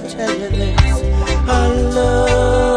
to tell you this. I love.